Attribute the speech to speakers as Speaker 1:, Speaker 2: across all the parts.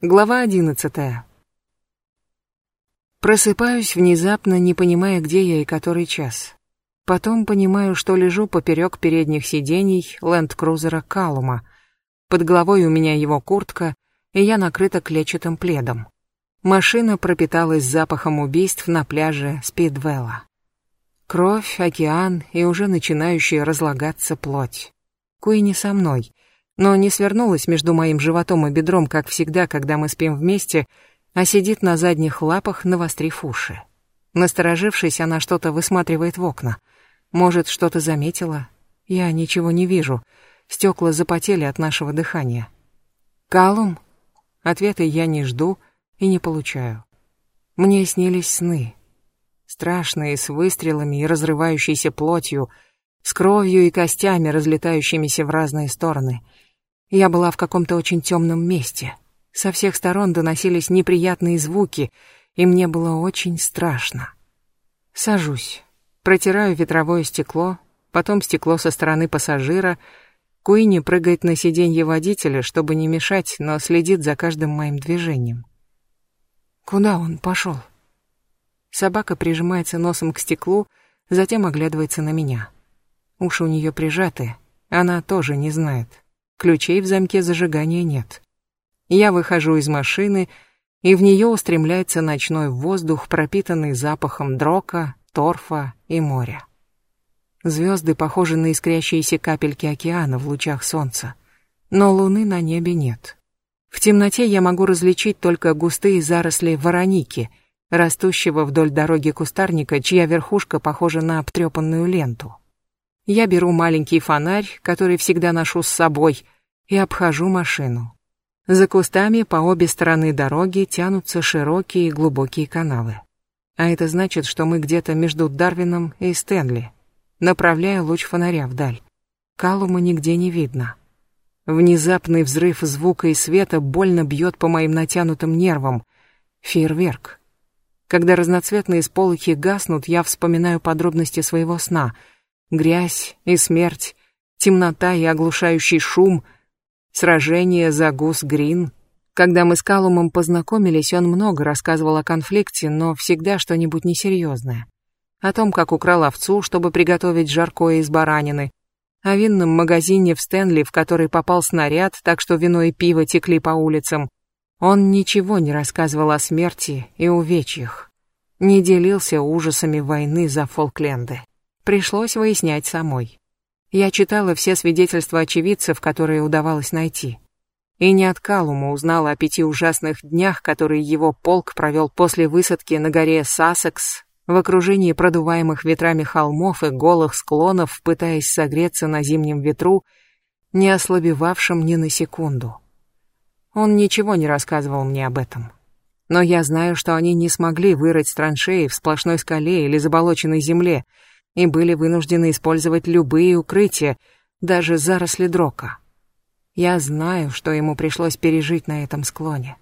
Speaker 1: Глава одиннадцатая. Просыпаюсь внезапно, не понимая, где я и который час. Потом понимаю, что лежу поперек передних сидений ленд-крузера Калума. Под головой у меня его куртка, и я накрыта клетчатым пледом. Машина пропиталась запахом убийств на пляже Спидвелла. Кровь, океан и уже начинающая разлагаться плоть. Куи со мной — но не свернулась между моим животом и бедром, как всегда, когда мы спим вместе, а сидит на задних лапах, навострив уши. Насторожившись, она что-то высматривает в окна. Может, что-то заметила? Я ничего не вижу. Стекла запотели от нашего дыхания. «Калум?» Ответа я не жду и не получаю. Мне снились сны. Страшные, с выстрелами и разрывающейся плотью, с кровью и костями, разлетающимися в разные стороны — я была в каком-то очень темном месте. Со всех сторон доносились неприятные звуки, и мне было очень страшно. Сажусь, протираю ветровое стекло, потом стекло со стороны пассажира. Куини прыгает на сиденье водителя, чтобы не мешать, но следит за каждым моим движением. Куда он пошел? Собака прижимается носом к стеклу, затем оглядывается на меня. Уши у нее прижаты, она тоже не знает. Ключей в замке зажигания нет. Я выхожу из машины, и в нее устремляется ночной воздух, пропитанный запахом дрока, торфа и моря. Звезды похожи на искрящиеся капельки океана в лучах солнца, но луны на небе нет. В темноте я могу различить только густые заросли вороники, растущего вдоль дороги кустарника, чья верхушка похожа на обтрепанную ленту. Я беру маленький фонарь, который всегда ношу с собой, и обхожу машину. За кустами по обе стороны дороги тянутся широкие и глубокие канавы. А это значит, что мы где-то между Дарвином и Стэнли. Направляю луч фонаря вдаль. Калума нигде не видно. Внезапный взрыв звука и света больно бьет по моим натянутым нервам. Фейерверк. Когда разноцветные сполохи гаснут, я вспоминаю подробности своего сна — Грязь и смерть, темнота и оглушающий шум, сражение за Гус-Грин. Когда мы с Калумом познакомились, он много рассказывал о конфликте, но всегда что-нибудь несерьезное. О том, как украл овцу, чтобы приготовить жаркое из баранины, о винном магазине в Стэнли, в который попал снаряд, так что вино и пиво текли по улицам. Он ничего не рассказывал о смерти и увечьях. Не делился ужасами войны за Фолкленды. Пришлось выяснять самой. Я читала все свидетельства очевидцев, которые удавалось найти. И не от Калума узнала о пяти ужасных днях, которые его полк провел после высадки на горе Сассекс, в окружении продуваемых ветрами холмов и голых склонов, пытаясь согреться на зимнем ветру, не ослабевавшем ни на секунду. Он ничего не рассказывал мне об этом. Но я знаю, что они не смогли вырыть траншеи в сплошной скале или заболоченной земле, и были вынуждены использовать любые укрытия, даже заросли дрока. Я знаю, что ему пришлось пережить на этом склоне.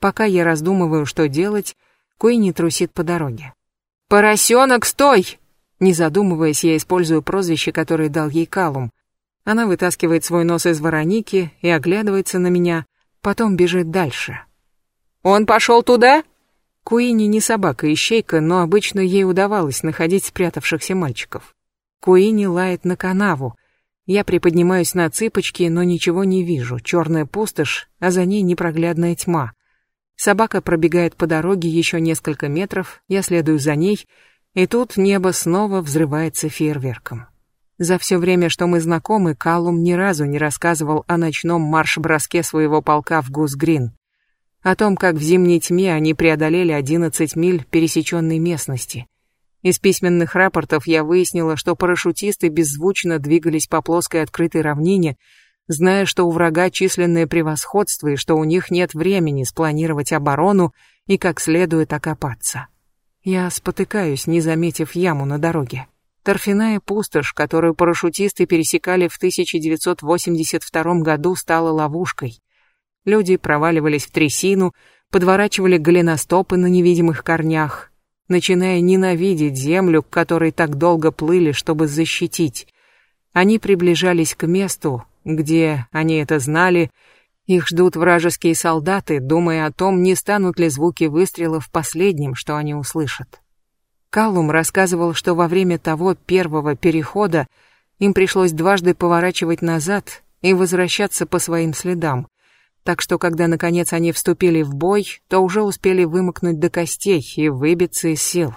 Speaker 1: Пока я раздумываю, что делать, Куинни трусит по дороге. «Поросенок, стой!» Не задумываясь, я использую прозвище, которое дал ей Калум. Она вытаскивает свой нос из вороники и оглядывается на меня, потом бежит дальше. «Он пошел туда?» Куини не собака-ищейка, но обычно ей удавалось находить спрятавшихся мальчиков. Куини лает на канаву. Я приподнимаюсь на цыпочки, но ничего не вижу. Черная пустошь, а за ней непроглядная тьма. Собака пробегает по дороге еще несколько метров, я следую за ней, и тут небо снова взрывается фейерверком. За все время, что мы знакомы, Калум ни разу не рассказывал о ночном марш-броске своего полка в Гусгрин о том, как в зимней тьме они преодолели 11 миль пересеченной местности. Из письменных рапортов я выяснила, что парашютисты беззвучно двигались по плоской открытой равнине, зная, что у врага численное превосходство и что у них нет времени спланировать оборону и как следует окопаться. Я спотыкаюсь, не заметив яму на дороге. Торфяная пустошь, которую парашютисты пересекали в 1982 году, стала ловушкой. Люди проваливались в трясину, подворачивали голеностопы на невидимых корнях, начиная ненавидеть землю, к которой так долго плыли, чтобы защитить. Они приближались к месту, где, они это знали, Их ждут вражеские солдаты, думая о том, не станут ли звуки выстрелов последним, что они услышат. Каллум рассказывал, что во время того первого перехода им пришлось дважды поворачивать назад и возвращаться по своим следам, так что когда наконец они вступили в бой, то уже успели вымокнуть до костей и выбиться из сил.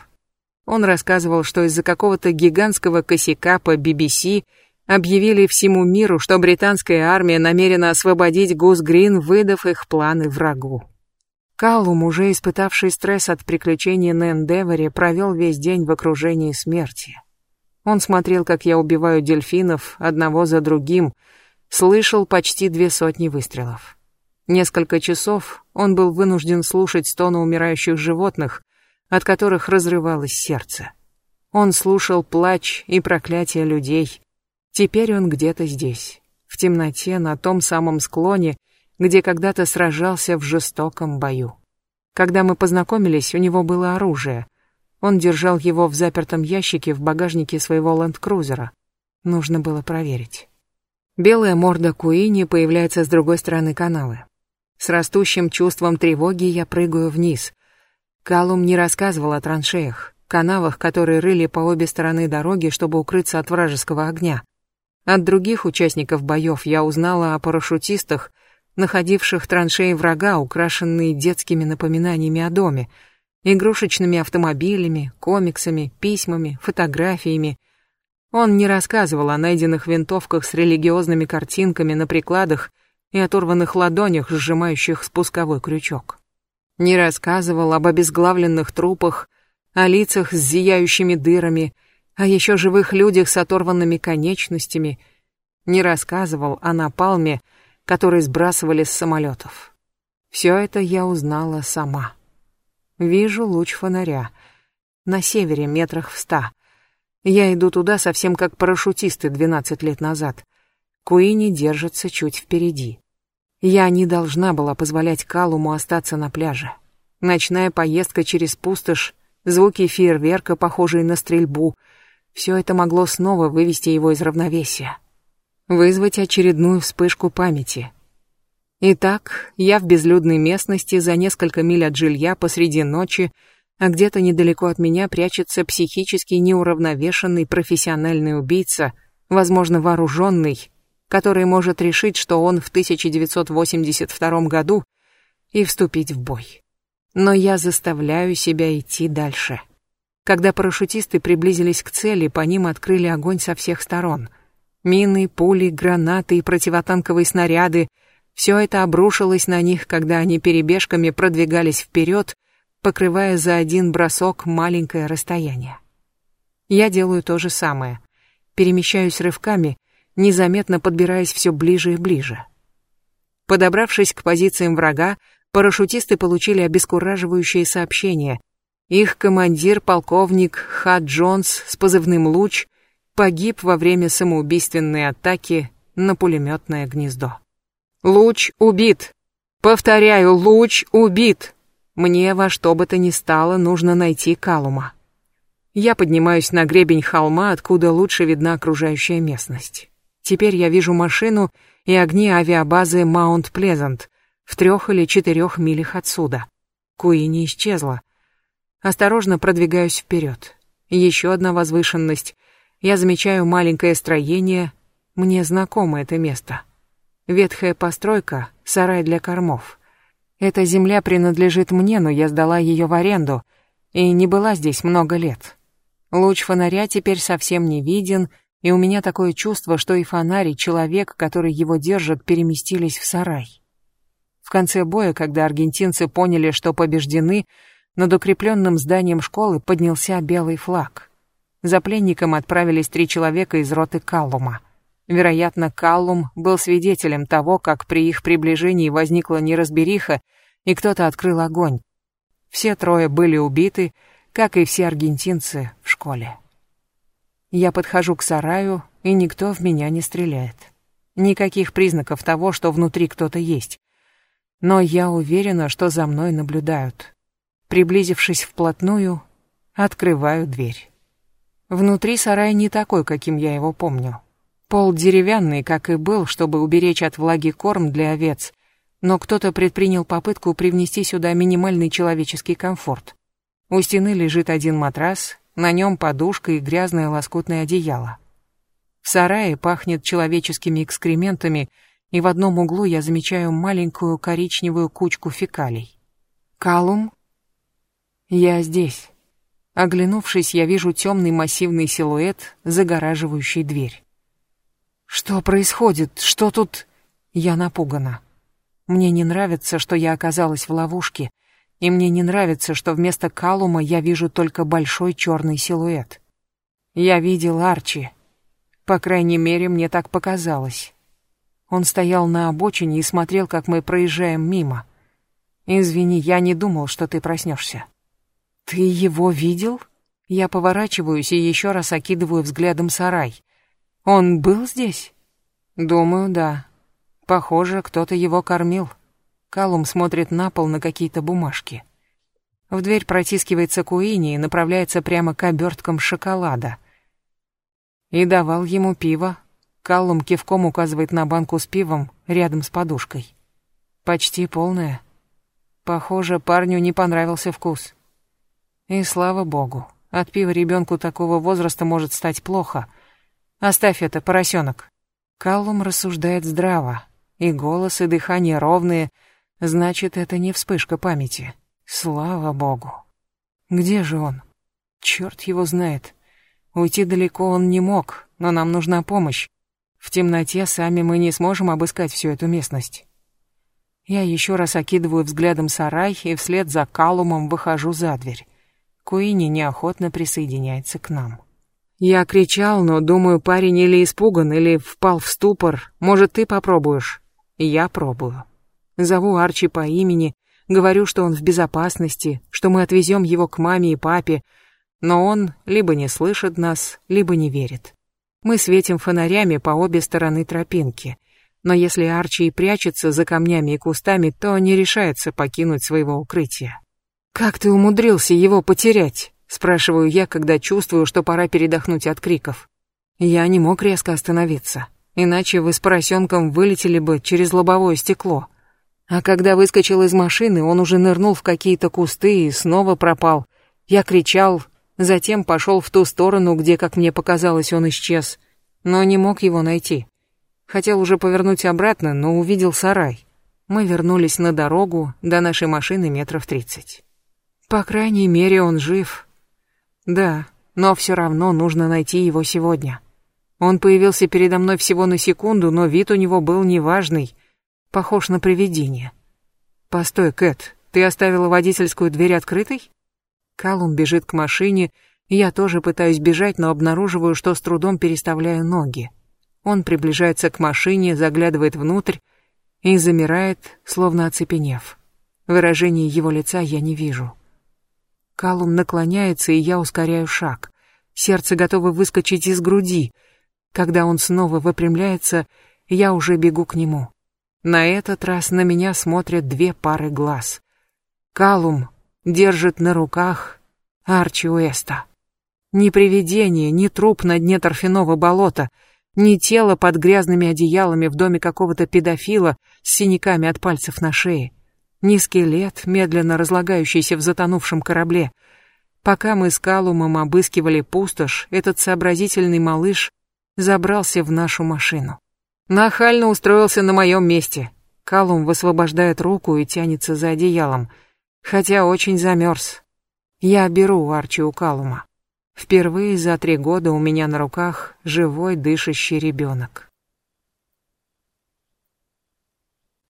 Speaker 1: Он рассказывал, что из-за какого-то гигантского косяка по BBC объявили всему миру, что британская армия намерена освободить Гус-Грин, выдав их планы врагу. Каллум, уже испытавший стресс от приключений на Эндеворе, провел весь день в окружении смерти. Он смотрел, как я убиваю дельфинов одного за другим, слышал почти две сотни выстрелов. Несколько часов он был вынужден слушать стоны умирающих животных, от которых разрывалось сердце. Он слушал плач и проклятия людей. Теперь он где-то здесь, в темноте, на том самом склоне, где когда-то сражался в жестоком бою. Когда мы познакомились, у него было оружие. Он держал его в запертом ящике в багажнике своего ленд-крузера. Нужно было проверить. Белая морда Куини появляется с другой стороны канавы. С растущим чувством тревоги я прыгаю вниз. Калум не рассказывал о траншеях, канавах, которые рыли по обе стороны дороги, чтобы укрыться от вражеского огня. От других участников боев я узнала о парашютистах, находивших траншеи врага, украшенные детскими напоминаниями о доме, игрушечными автомобилями, комиксами, письмами, фотографиями. Он не рассказывал о найденных винтовках с религиозными картинками на прикладах и оторванных ладонях, сжимающих спусковой крючок. Не рассказывал об обезглавленных трупах, о лицах с зияющими дырами, о еще живых людях с оторванными конечностями. Не рассказывал о напалме, который сбрасывали с самолетов. Все это я узнала сама. Вижу луч фонаря. На севере, метрах в ста. Я иду туда совсем как парашютисты 12 лет назад. Куини держится чуть впереди. Я не должна была позволять Калуму остаться на пляже. Ночная поездка через пустошь, звуки фейерверка, похожие на стрельбу, все это могло снова вывести его из равновесия. Вызвать очередную вспышку памяти. Итак, я в безлюдной местности за несколько миль от жилья посреди ночи, а где-то недалеко от меня прячется психически неуравновешенный профессиональный убийца, возможно, вооруженный, который может решить, что он в 1982 году и вступить в бой. Но я заставляю себя идти дальше. Когда парашютисты приблизились к цели, по ним открыли огонь со всех сторон. Мины, пули, гранаты и противотанковые снаряды — все это обрушилось на них, когда они перебежками продвигались вперед, покрывая за один бросок маленькое расстояние. Я делаю то же самое. Перемещаюсь рывками, незаметно подбираясь все ближе и ближе. Подобравшись к позициям врага, парашютисты получили обескураживающее сообщение. Их командир, полковник Хад Джонс с позывным «Луч», погиб во время самоубийственной атаки на пулеметное гнездо. «Луч убит! Повторяю, Луч убит! Мне во что бы то ни стало нужно найти Калума». Я поднимаюсь на гребень холма, откуда лучше видна окружающая местность. Теперь я вижу машину и огни авиабазы Маунт Плезант в трех или четырех милях отсюда. Куи не исчезла. Осторожно продвигаюсь вперед. Еще одна возвышенность. Я замечаю маленькое строение. Мне знакомо это место. Ветхая постройка, сарай для кормов. Эта земля принадлежит мне, но я сдала ее в аренду и не была здесь много лет. Луч фонаря теперь совсем не виден — и у меня такое чувство, что и фонарь, и человек, который его держит, переместились в сарай. В конце боя, когда аргентинцы поняли, что побеждены, над укрепленным зданием школы поднялся белый флаг. За пленником отправились три человека из роты Каллума. Вероятно, Каллум был свидетелем того, как при их приближении возникла неразбериха, и кто-то открыл огонь. Все трое были убиты, как и все аргентинцы в школе. Я подхожу к сараю, и никто в меня не стреляет. Никаких признаков того, что внутри кто-то есть. Но я уверена, что за мной наблюдают. Приблизившись вплотную, открываю дверь. Внутри сарай не такой, каким я его помню. Пол деревянный, как и был, чтобы уберечь от влаги корм для овец, но кто-то предпринял попытку привнести сюда минимальный человеческий комфорт. У стены лежит один матрас, на нем подушка и грязное лоскутное одеяло. В сарае пахнет человеческими экскрементами, и в одном углу я замечаю маленькую коричневую кучку фекалий. Калум? Я здесь. Оглянувшись, я вижу темный массивный силуэт, загораживающий дверь. Что происходит? Что тут? Я напугана. Мне не нравится, что я оказалась в ловушке, и мне не нравится, что вместо Калума я вижу только большой черный силуэт. Я видел Арчи. По крайней мере, мне так показалось. Он стоял на обочине и смотрел, как мы проезжаем мимо. Извини, я не думал, что ты проснешься. Ты его видел? Я поворачиваюсь и еще раз окидываю взглядом сарай. Он был здесь? Думаю, да. Похоже, кто-то его кормил. Калум смотрит на пол на какие-то бумажки. В дверь протискивается Куини и направляется прямо к оберткам шоколада. И давал ему пиво. Каллум кивком указывает на банку с пивом рядом с подушкой. Почти полная. Похоже, парню не понравился вкус. И слава богу, от пива ребенку такого возраста может стать плохо. Оставь это, поросенок. Каллум рассуждает здраво, и голос, и дыхание ровные, значит, это не вспышка памяти. Слава богу. Где же он? Черт его знает. Уйти далеко он не мог, но нам нужна помощь. В темноте сами мы не сможем обыскать всю эту местность. Я еще раз окидываю взглядом сарай и вслед за Калумом выхожу за дверь. Куини неохотно присоединяется к нам. Я кричал, но думаю, парень или испуган, или впал в ступор. Может, ты попробуешь? Я пробую. Зову Арчи по имени, говорю, что он в безопасности, что мы отвезем его к маме и папе, но он либо не слышит нас, либо не верит. Мы светим фонарями по обе стороны тропинки, но если Арчи и прячется за камнями и кустами, то не решается покинуть своего укрытия. «Как ты умудрился его потерять?» — спрашиваю я, когда чувствую, что пора передохнуть от криков. Я не мог резко остановиться, иначе вы с поросенком вылетели бы через лобовое стекло. А когда выскочил из машины, он уже нырнул в какие-то кусты и снова пропал. Я кричал, затем пошел в ту сторону, где, как мне показалось, он исчез, но не мог его найти. Хотел уже повернуть обратно, но увидел сарай. Мы вернулись на дорогу до нашей машины метров тридцать. По крайней мере, он жив. Да, но все равно нужно найти его сегодня. Он появился передо мной всего на секунду, но вид у него был неважный, похож на привидение. Постой, Кэт, ты оставила водительскую дверь открытой? Калум бежит к машине, я тоже пытаюсь бежать, но обнаруживаю, что с трудом переставляю ноги. Он приближается к машине, заглядывает внутрь и замирает, словно оцепенев. Выражение его лица я не вижу. Калум наклоняется, и я ускоряю шаг. Сердце готово выскочить из груди. Когда он снова выпрямляется, я уже бегу к нему. На этот раз на меня смотрят две пары глаз. Калум держит на руках Арчи Уэста. Ни привидение, ни труп на дне торфяного болота, ни тело под грязными одеялами в доме какого-то педофила с синяками от пальцев на шее. Ни скелет, медленно разлагающийся в затонувшем корабле. Пока мы с Калумом обыскивали пустошь, этот сообразительный малыш забрался в нашу машину. Нахально устроился на моем месте. Калум высвобождает руку и тянется за одеялом, хотя очень замерз. Я беру Арчи у Калума. Впервые за три года у меня на руках живой дышащий ребенок.